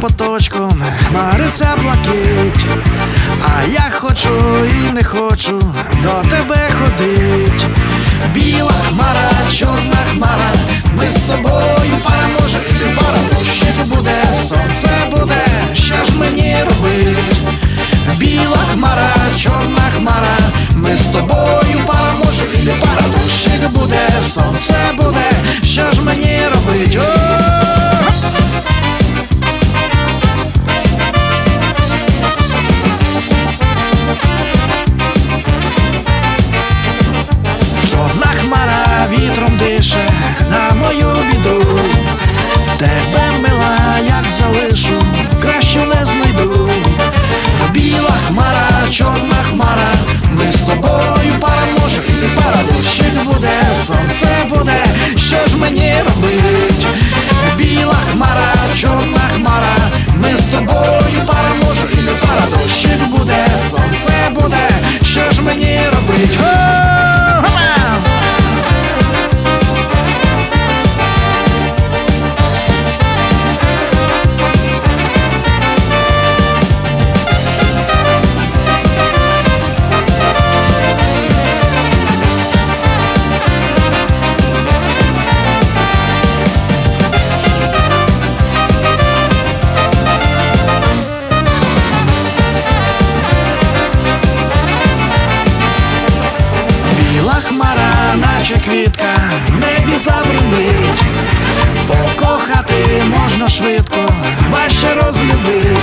поточком хмариться блакить, а я хочу і не хочу до тебе. Квітка, в небі забринить Покохати можна швидко, важче розлюбить